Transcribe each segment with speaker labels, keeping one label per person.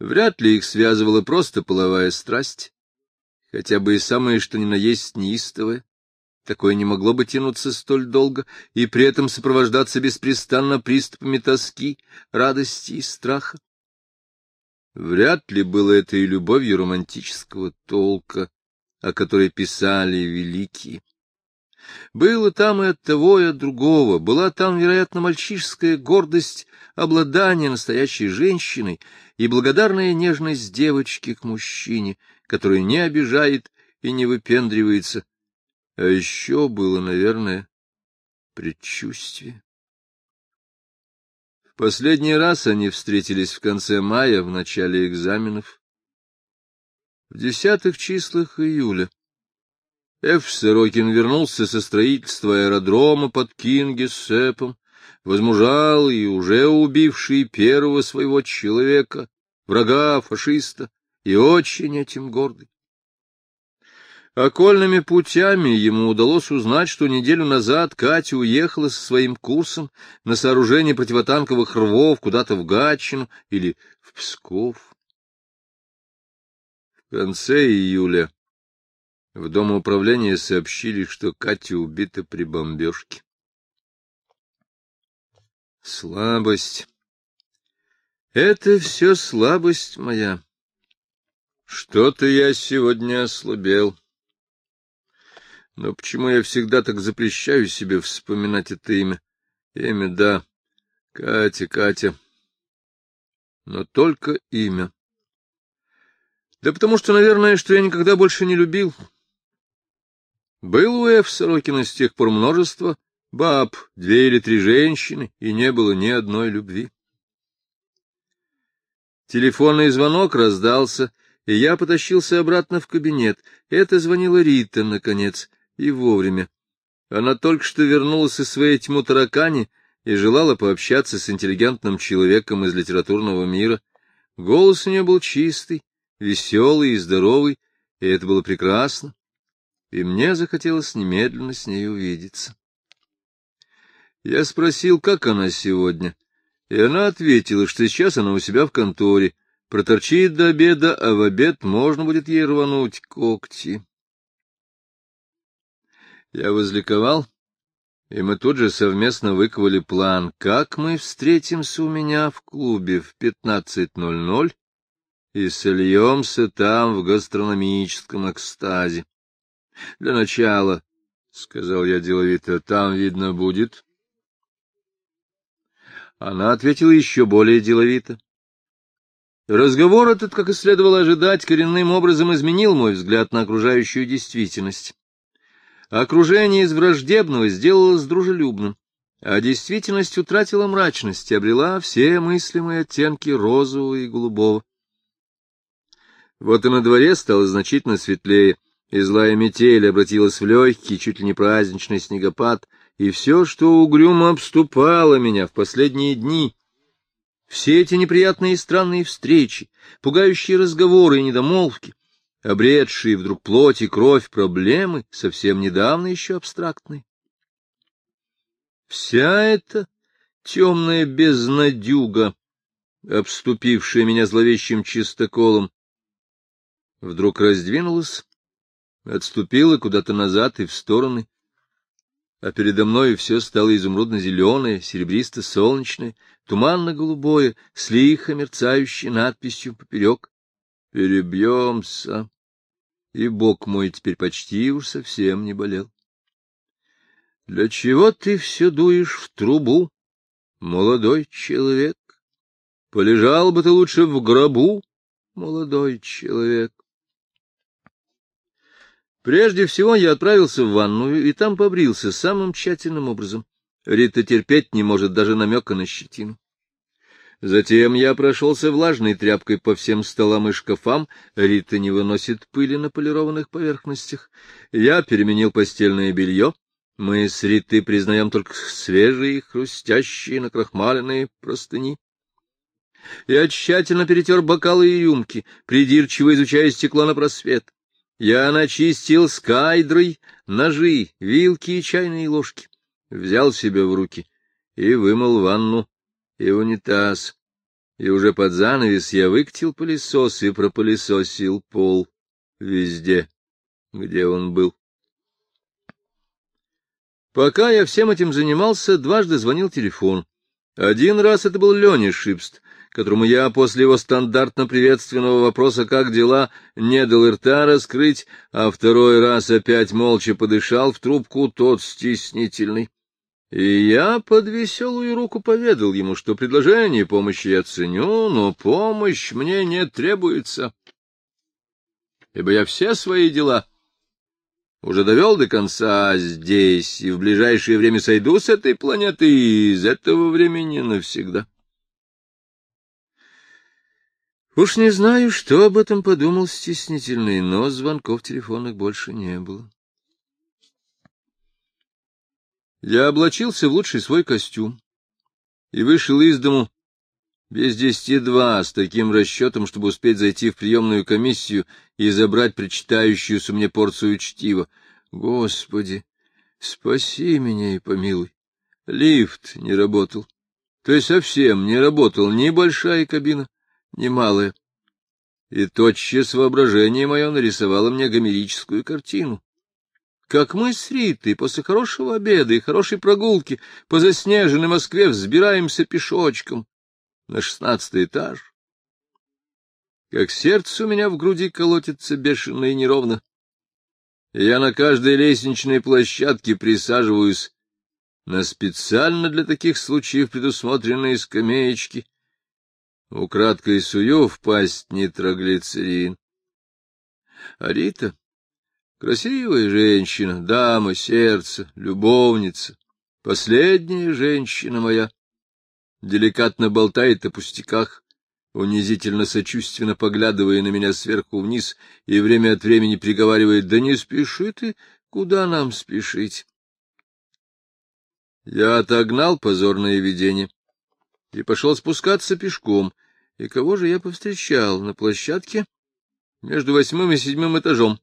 Speaker 1: Вряд ли их связывала просто половая страсть, хотя бы и самое что ни на есть неистовое. Такое не могло бы тянуться столь долго и при этом сопровождаться беспрестанно приступами тоски, радости и страха. Вряд ли было это и любовью романтического толка, о которой писали великие. Было там и от того, и от другого. Была там, вероятно, мальчишеская гордость обладания настоящей женщиной и благодарная нежность девочки к мужчине, который не обижает и не выпендривается. А еще было, наверное, предчувствие. В последний раз они встретились в конце мая, в начале экзаменов. В десятых числах июля. Эф Сорокин вернулся со строительства аэродрома под Кингисеппом, возмужал и уже убивший первого своего человека, врага, фашиста, и очень этим гордый. Окольными путями ему удалось узнать, что неделю назад Катя уехала со своим курсом на сооружение противотанковых рвов куда-то в Гатчину или в Псков. В конце июля в Дом управления сообщили, что Катя убита при бомбежке. Слабость. Это все слабость моя. Что-то я сегодня ослабел. Но почему я всегда так запрещаю себе вспоминать это имя? Имя, да. Катя, Катя. Но только имя. Да потому что, наверное, что я никогда больше не любил. Был у Эф Сорокина с тех пор множество баб, две или три женщины, и не было ни одной любви. Телефонный звонок раздался, и я потащился обратно в кабинет. Это звонила Рита, наконец, и вовремя. Она только что вернулась из своей тьму таракани и желала пообщаться с интеллигентным человеком из литературного мира. Голос у нее был чистый, веселый и здоровый, и это было прекрасно и мне захотелось немедленно с ней увидеться. Я спросил, как она сегодня, и она ответила, что сейчас она у себя в конторе, проторчит до обеда, а в обед можно будет ей рвануть когти. Я возликовал, и мы тут же совместно выковали план, как мы встретимся у меня в клубе в 15.00 и сольемся там в гастрономическом экстазе. — Для начала, — сказал я деловито, — там видно будет. Она ответила еще более деловито. Разговор этот, как и следовало ожидать, коренным образом изменил мой взгляд на окружающую действительность. Окружение из враждебного сделалось дружелюбным, а действительность утратила мрачность и обрела все мыслимые оттенки розового и голубого. Вот и на дворе стало значительно светлее, и злая метель обратилась в легкий, чуть ли не праздничный снегопад, и все, что угрюмо обступало меня в последние дни, все эти неприятные и странные встречи, пугающие разговоры и недомолвки, обретшие вдруг плоть и кровь проблемы, совсем недавно еще абстрактные. Вся эта темная безнадюга, обступившая меня зловещим чистоколом, вдруг раздвинулась отступила куда-то назад и в стороны, а передо мной все стало изумрудно-зеленое, серебристо-солнечное, туманно-голубое, с лихо мерцающей надписью поперек. Перебьемся. И бок мой теперь почти уж совсем не болел. Для чего ты все дуешь в трубу, молодой человек? Полежал бы ты лучше в гробу, молодой человек. Прежде всего я отправился в ванную и там побрился самым тщательным образом. Рита терпеть не может даже намека на щетину. Затем я прошелся влажной тряпкой по всем столам и шкафам. Рита не выносит пыли на полированных поверхностях. Я переменил постельное белье. Мы с Ритой признаем только свежие, хрустящие, накрахмаленные простыни. Я тщательно перетер бокалы и рюмки, придирчиво изучая стекло на просвет. Я начистил скайдрой ножи, вилки и чайные ложки, взял себя в руки и вымыл ванну и унитаз. и уже под занавес я выкатил пылесос и пропылесосил пол везде, где он был. Пока я всем этим занимался, дважды звонил телефон. Один раз это был Леня Шипст, которому я после его стандартно-приветственного вопроса «Как дела?» не дал рта раскрыть, а второй раз опять молча подышал в трубку тот стеснительный. И я под веселую руку поведал ему, что предложение помощи я ценю, но помощь мне не требуется, ибо я все свои дела уже довел до конца здесь, и в ближайшее время сойду с этой планеты и из этого времени навсегда. Уж не знаю, что об этом подумал стеснительный, но звонков телефонных больше не было. Я облачился в лучший свой костюм и вышел из дому без десяти два, с таким расчетом, чтобы успеть зайти в приемную комиссию и забрать причитающуюся мне порцию чтива. Господи, спаси меня и помилуй. Лифт не работал. То есть совсем не работал ни большая кабина, немалое. И тотчас воображение мое нарисовало мне гомерическую картину. Как мы с Ритой после хорошего обеда и хорошей прогулки по заснеженной Москве взбираемся пешочком на шестнадцатый этаж. Как сердце у меня в груди колотится бешено и неровно. я на каждой лестничной площадке присаживаюсь на специально для таких случаев предусмотренные скамеечки Украдкой сую в пасть нитроглицерин. А Рита — красивая женщина, дама сердца, любовница, последняя женщина моя. Деликатно болтает о пустяках, унизительно сочувственно поглядывая на меня сверху вниз и время от времени приговаривает, да не спеши ты, куда нам спешить? Я отогнал позорное видение и пошел спускаться пешком, и кого же я повстречал на площадке между восьмым и седьмым этажом?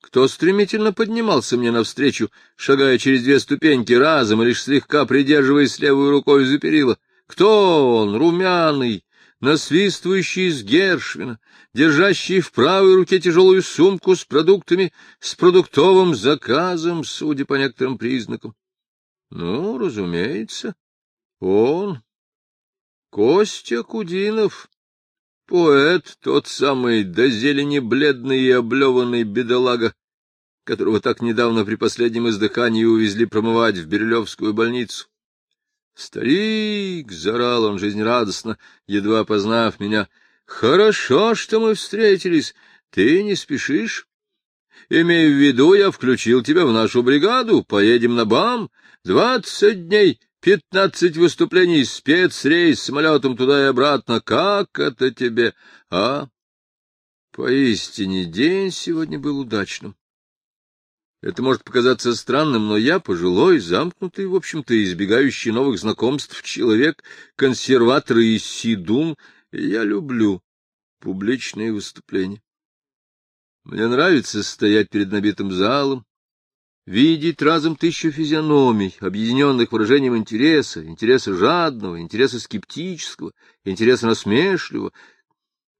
Speaker 1: Кто стремительно поднимался мне навстречу, шагая через две ступеньки разом и лишь слегка придерживаясь левой рукой за перила? Кто он, румяный, насвистывающий из Гершвина, держащий в правой руке тяжелую сумку с продуктами, с продуктовым заказом, судя по некоторым признакам? Ну, разумеется, он, Костя Кудинов, поэт, тот самый до зелени бледный и облеванный бедолага, которого так недавно при последнем издыхании увезли промывать в Бирюлевскую больницу. «Старик!» — зарал он жизнерадостно, едва познав меня. «Хорошо, что мы встретились. Ты не спешишь?» Имею в виду, я включил тебя в нашу бригаду. Поедем на БАМ. Двадцать дней Пятнадцать выступлений, спецрейс самолетом туда и обратно. Как это тебе, а? Поистине, день сегодня был удачным. Это может показаться странным, но я, пожилой, замкнутый, в общем-то, избегающий новых знакомств человек, консерватор и сидун, я люблю публичные выступления. Мне нравится стоять перед набитым залом, видеть разом тысячу физиономий, объединенных выражением интереса, интереса жадного, интереса скептического, интереса насмешливого,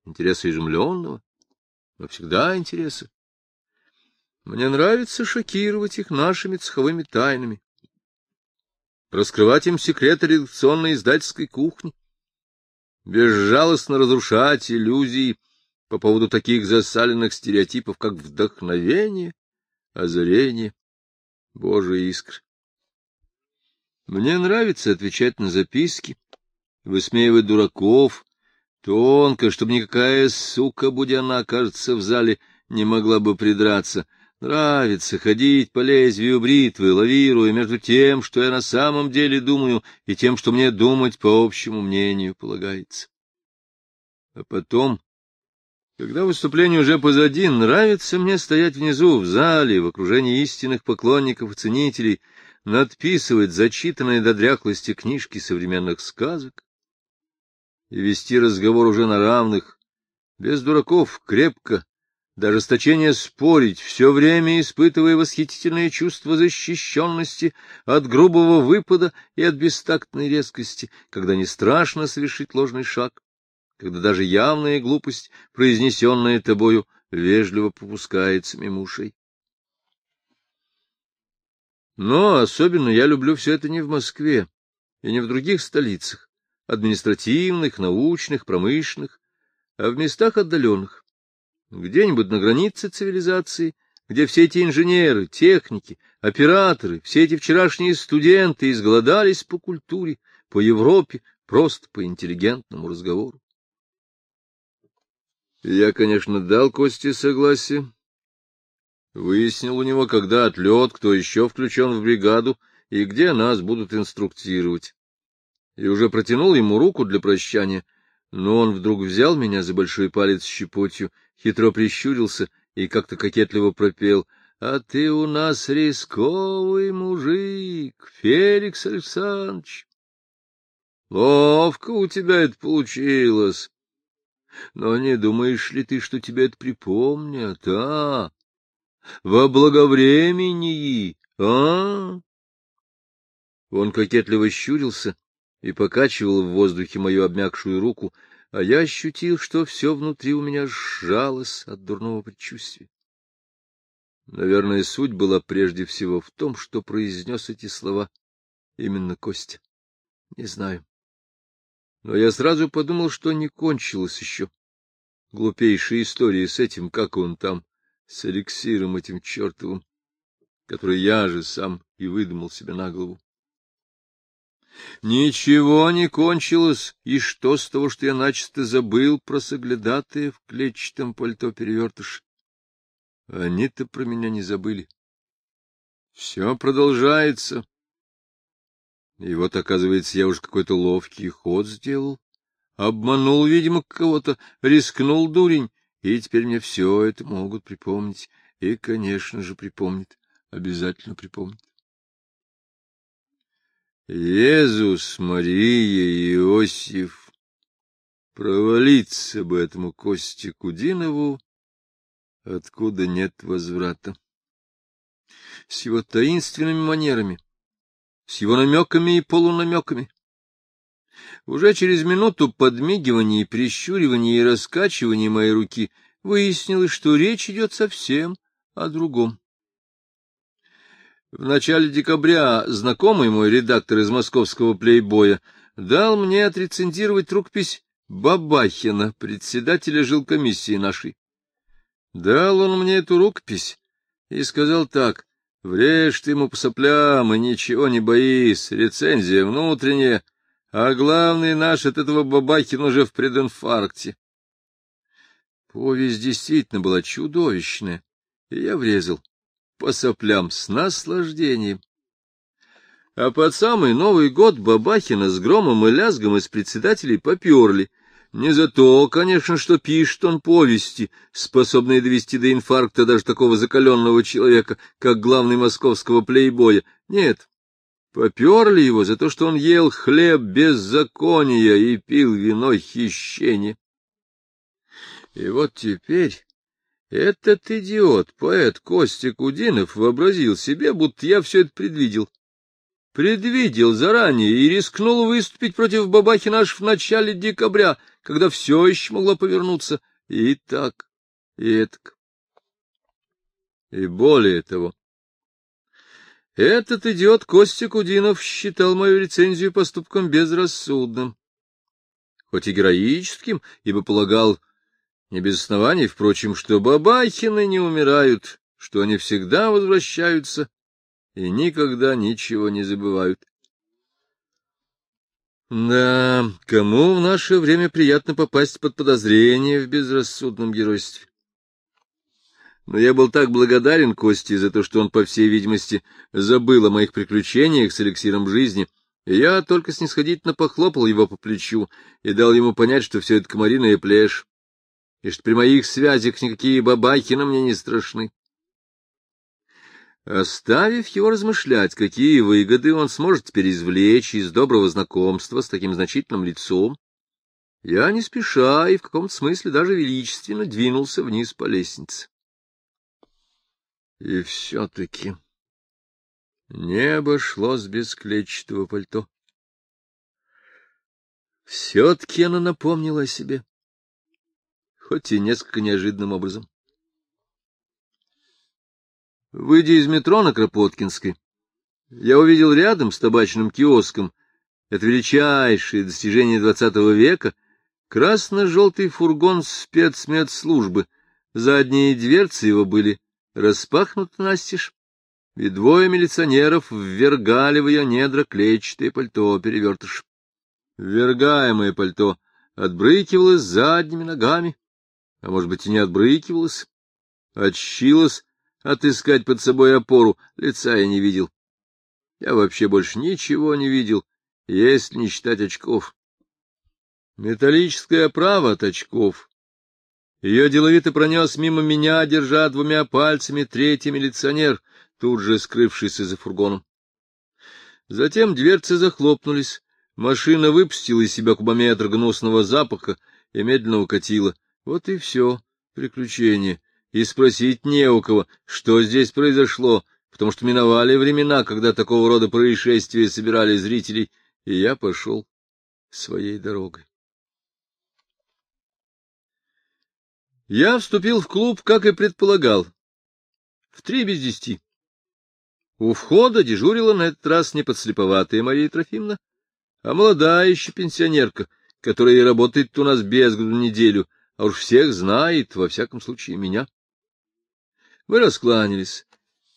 Speaker 1: интереса изумленного, но всегда интереса. Мне нравится шокировать их нашими цеховыми тайнами, раскрывать им секреты редакционной издательской кухни, безжалостно разрушать иллюзии по поводу таких засаленных стереотипов, как вдохновение, озарение, Божий искр. Мне нравится отвечать на записки, высмеивать дураков, тонко, чтобы никакая сука, будь она окажется в зале, не могла бы придраться. Нравится ходить по лезвию бритвы, лавируя между тем, что я на самом деле думаю, и тем, что мне думать по общему мнению полагается. А потом когда выступление уже позади, нравится мне стоять внизу, в зале, в окружении истинных поклонников и ценителей, надписывать зачитанные до дряхлости книжки современных сказок и вести разговор уже на равных, без дураков, крепко, до ожесточения спорить, все время испытывая восхитительное чувство защищенности от грубого выпада и от бестактной резкости, когда не страшно совершить ложный шаг когда даже явная глупость, произнесенная тобою, вежливо попускается мимо ушей. Но особенно я люблю все это не в Москве и не в других столицах, административных, научных, промышленных, а в местах отдаленных, где-нибудь на границе цивилизации, где все эти инженеры, техники, операторы, все эти вчерашние студенты изголодались по культуре, по Европе, просто по интеллигентному разговору. Я, конечно, дал Косте согласие. Выяснил у него, когда отлет, кто еще включен в бригаду и где нас будут инструктировать. И уже протянул ему руку для прощания, но он вдруг взял меня за большой палец щепотью, хитро прищурился и как-то кокетливо пропел — А ты у нас рисковый мужик, Феликс Александрович. Ловко у тебя это получилось. Но не думаешь ли ты, что тебе это припомнят, а? Во благовремении, а? Он кокетливо щурился и покачивал в воздухе мою обмякшую руку, а я ощутил, что все внутри у меня сжалось от дурного предчувствия. Наверное, суть была прежде всего в том, что произнес эти слова именно Костя. Не знаю. Но я сразу подумал, что не кончилась еще. Глупейшая история с этим, как он там, с эликсиром этим чертовым, который я же сам и выдумал себе на голову. Ничего не кончилось, и что с того, что я начисто забыл про соглядатые в клетчатом пальто перевертыш? Они-то про меня не забыли. Все продолжается. И вот, оказывается, я уж какой-то ловкий ход сделал. Обманул, видимо, кого-то, рискнул дурень, и теперь мне все это могут припомнить. И, конечно же, припомнит, обязательно припомнит. Иисус, Мария, Иосиф, провалиться бы этому Косте Кудинову, откуда нет возврата. С его таинственными манерами, с его намеками и полунамеками. Уже через минуту подмигивания и прищуривания и раскачивания моей руки выяснилось, что речь идет совсем о другом. В начале декабря знакомый мой редактор из московского плейбоя дал мне отрецензировать рукопись Бабахина, председателя жилкомиссии нашей. Дал он мне эту рукопись и сказал так, Врежь ты ему по соплям и ничего не боись, рецензия внутренняя, а главный наш от этого Бабахин уже в прединфаркте. Повесть действительно была чудовищная, и я врезал по соплям с наслаждением. А под самый Новый год Бабахина с громом и лязгом из председателей поперли — не за то, конечно, что пишет он повести, способные довести до инфаркта даже такого закаленного человека, как главный московского плейбоя. Нет, поперли его за то, что он ел хлеб беззакония и пил вино хищения. И вот теперь этот идиот, поэт Костя Кудинов, вообразил себе, будто я все это предвидел предвидел заранее и рискнул выступить против Бабахина аж в начале декабря, когда все еще могло повернуться и так, и этак. И более того, этот идиот Костя Кудинов считал мою рецензию поступком безрассудным, хоть и героическим, ибо полагал, не без оснований, впрочем, что Бабахины не умирают, что они всегда возвращаются и никогда ничего не забывают. Да, кому в наше время приятно попасть под подозрение в безрассудном геройстве? Но я был так благодарен Косте за то, что он, по всей видимости, забыл о моих приключениях с эликсиром жизни, и я только снисходительно похлопал его по плечу и дал ему понять, что все это комариная плешь, и что при моих связях никакие бабахи на мне не страшны. Оставив его размышлять, какие выгоды он сможет теперь извлечь из доброго знакомства с таким значительным лицом, я не спеша и в каком-то смысле даже величественно двинулся вниз по лестнице. И все-таки не обошлось без клетчатого пальто. Все-таки она напомнила о себе, хоть и несколько неожиданным образом. Выйдя из метро на Кропоткинской, я увидел рядом с табачным киоском, это величайшее достижение двадцатого века, красно-желтый фургон спецмедслужбы. Задние дверцы его были распахнуты настежь, и двое милиционеров ввергали в ее недра клетчатое пальто-перевертыш. Ввергаемое пальто отбрыкивалось задними ногами, а может быть и не отбрыкивалось, отщилось отыскать под собой опору, лица я не видел. Я вообще больше ничего не видел, если не считать очков. Металлическая оправа от очков. Ее деловито пронес мимо меня, держа двумя пальцами третий милиционер, тут же скрывшийся за фургоном. Затем дверцы захлопнулись, машина выпустила из себя кубометр гнусного запаха и медленно укатила. Вот и все, приключение. И спросить не у кого, что здесь произошло, потому что миновали времена, когда такого рода происшествия собирали зрителей, и я пошел своей дорогой. Я вступил в клуб, как и предполагал, в три без десяти. У входа дежурила на этот раз не подслеповатая Мария Трофимовна, а молодая еще пенсионерка, которая работает у нас без году неделю, а уж всех знает, во всяком случае, меня. Мы раскланялись.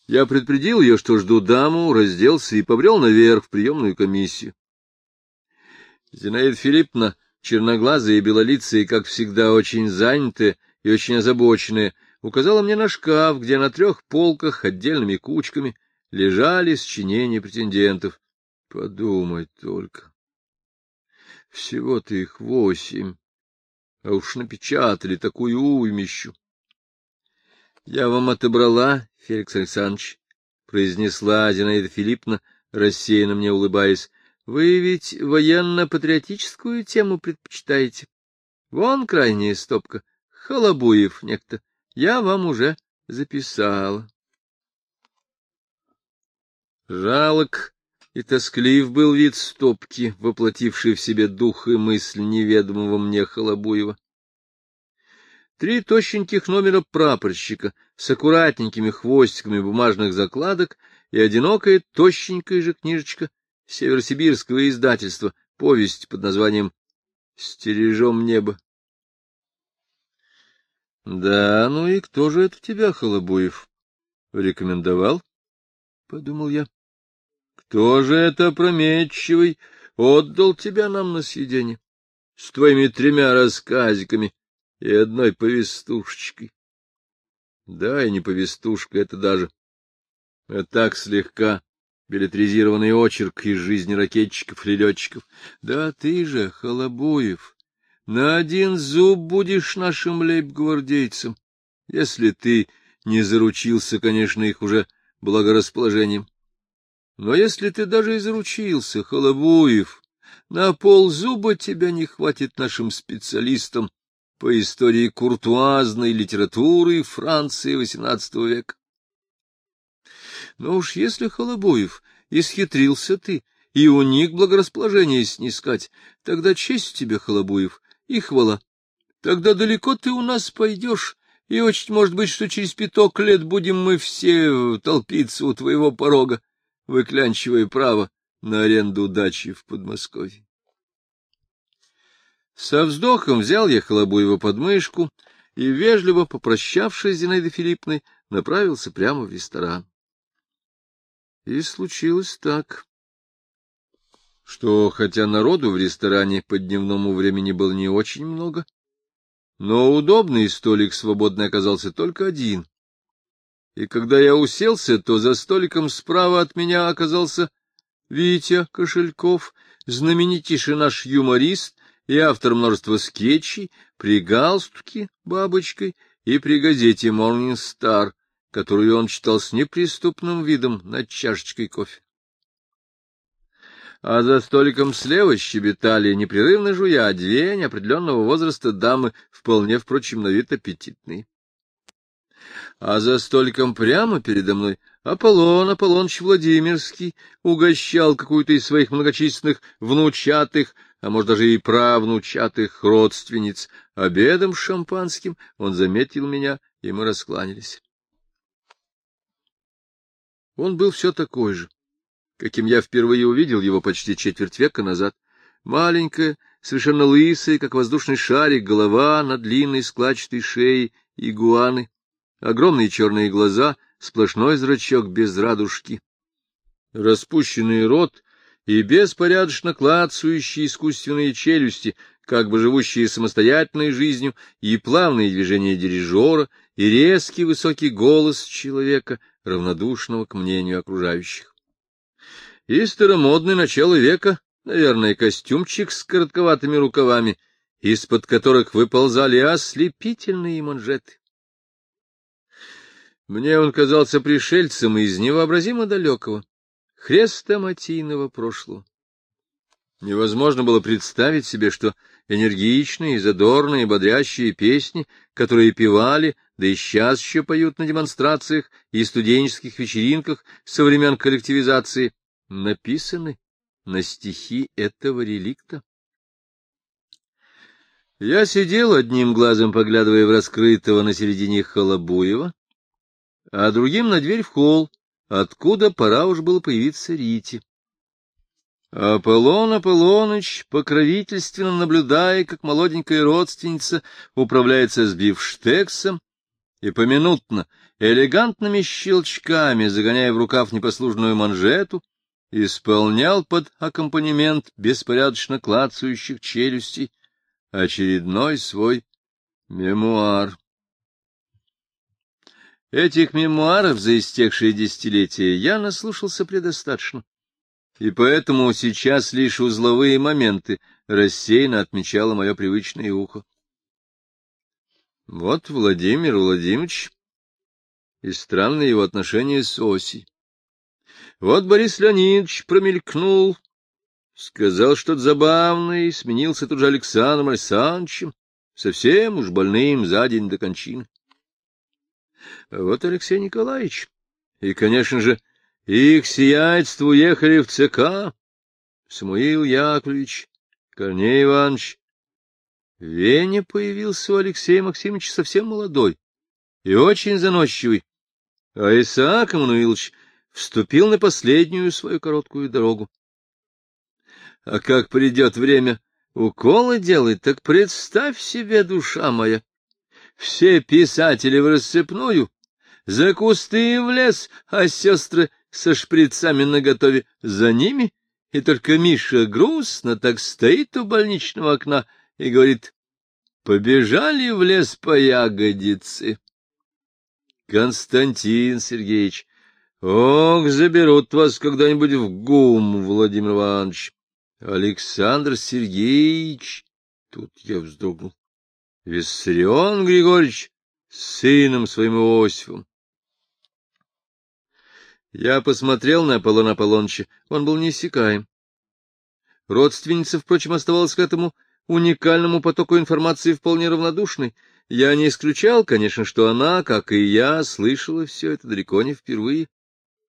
Speaker 1: Я предупредил ее, что жду даму, разделся и побрел наверх в приемную комиссию. Зинаида Филипповна, черноглазая и белолицая, как всегда, очень занятая и очень озабоченная, указала мне на шкаф, где на трех полках отдельными кучками лежали сочинения претендентов. Подумать только. Всего-то их восемь, а уж напечатали такую уймищу. — Я вам отобрала, Феликс Александрович, — произнесла Зинаида Филипповна, рассеянно мне улыбаясь. — Вы ведь военно-патриотическую тему предпочитаете? Вон крайняя стопка. Холобуев некто. Я вам уже записала. Жалок и тосклив был вид стопки, воплотивший в себе дух и мысль неведомого мне Холобуева. Три тощеньких номера прапорщика с аккуратненькими хвостиками бумажных закладок и одинокая тощенькая же книжечка северосибирского издательства, повесть под названием «Стережем небо». — Да, ну и кто же это тебя, Холобуев? — Рекомендовал? — подумал я. — Кто же это опрометчивый отдал тебя нам на съедение с твоими тремя рассказиками и одной повестушечкой. Да, и не повестушка это даже, а так слегка билетризированный очерк из жизни ракетчиков и летчиков. Да ты же, Холобуев, на один зуб будешь нашим лейб-гвардейцем, если ты не заручился, конечно, их уже благорасположением. Но если ты даже и заручился, Холобуев, на ползуба тебя не хватит нашим специалистам по истории куртуазной литературы Франции XVIII века. Но уж если, Холобуев, исхитрился ты и уник благорасположение снискать, тогда честь тебе, Холобуев, и хвала. Тогда далеко ты у нас пойдешь, и очень может быть, что через пяток лет будем мы все толпиться у твоего порога, выклянчивая право на аренду дачи в Подмосковье. Со вздохом взял я Холобуева под мышку и, вежливо попрощавшись с Зинаидой Филипповной, направился прямо в ресторан. И случилось так, что, хотя народу в ресторане по дневному времени было не очень много, но удобный столик свободный оказался только один. И когда я уселся, то за столиком справа от меня оказался Витя Кошельков, знаменитейший наш юморист, и автор множества скетчей при галстуке бабочкой и при газете Morning Star, которую он читал с неприступным видом над чашечкой кофе. А за столиком слева щебетали, непрерывно жуя, две неопределенного возраста дамы, вполне, впрочем, на вид аппетитные. А за столиком прямо передо мной Аполлон Аполлоныч Владимирский угощал какую-то из своих многочисленных внучатых а может даже и правнучатых родственниц. Обедом шампанским он заметил меня, и мы раскланялись. Он был все такой же, каким я впервые увидел его почти четверть века назад. Маленькая, совершенно лысая, как воздушный шарик, голова на длинной складчатой шее игуаны, огромные черные глаза, сплошной зрачок без радужки, распущенный рот и беспорядочно клацающие искусственные челюсти, как бы живущие самостоятельной жизнью, и плавные движения дирижера, и резкий высокий голос человека, равнодушного к мнению окружающих. И старомодный начало века, наверное, костюмчик с коротковатыми рукавами, из-под которых выползали ослепительные манжеты. Мне он казался пришельцем из невообразимо далекого, хрестоматийного прошлого. Невозможно было представить себе, что энергичные, задорные, бодрящие песни, которые певали, да и сейчас еще поют на демонстрациях и студенческих вечеринках со времен коллективизации, написаны на стихи этого реликта. Я сидел одним глазом, поглядывая в раскрытого на середине Холобуева, а другим на дверь в холл, откуда пора уж было появиться Рите. Аполлон Аполлоныч, покровительственно наблюдая, как молоденькая родственница управляется с бифштексом, и поминутно, элегантными щелчками, загоняя в рукав непослужную манжету, исполнял под аккомпанемент беспорядочно клацающих челюстей очередной свой мемуар. Этих мемуаров за истекшие десятилетия я наслушался предостаточно, и поэтому сейчас лишь узловые моменты рассеянно отмечало мое привычное ухо. Вот Владимир Владимирович и странные его отношения с Осей. Вот Борис Леонидович промелькнул, сказал что-то забавное, и сменился тут же Александром Александровичем, совсем уж больным за день до кончины. Вот Алексей Николаевич. И, конечно же, их сиятельство уехали в ЦК. Самуил Яковлевич, Корней Иванович. Веня появился у Алексея Максимовича совсем молодой и очень заносчивый, а Исаак Эммануилович вступил на последнюю свою короткую дорогу. А как придет время уколы делать, так представь себе, душа моя, все писатели в рассыпную, за кусты в лес, а сестры со шприцами наготове за ними, и только Миша грустно так стоит у больничного окна и говорит, побежали в лес по ягодице. Константин Сергеевич, ох, заберут вас когда-нибудь в ГУМ, Владимир Иванович. Александр Сергеевич, тут я вздрогнул. Виссарион Григорьевич с сыном своим Иосифом. Я посмотрел на Аполлона Аполлоныча, он был неиссякаем. Родственница, впрочем, оставалась к этому уникальному потоку информации вполне равнодушной. Я не исключал, конечно, что она, как и я, слышала все это далеко не впервые.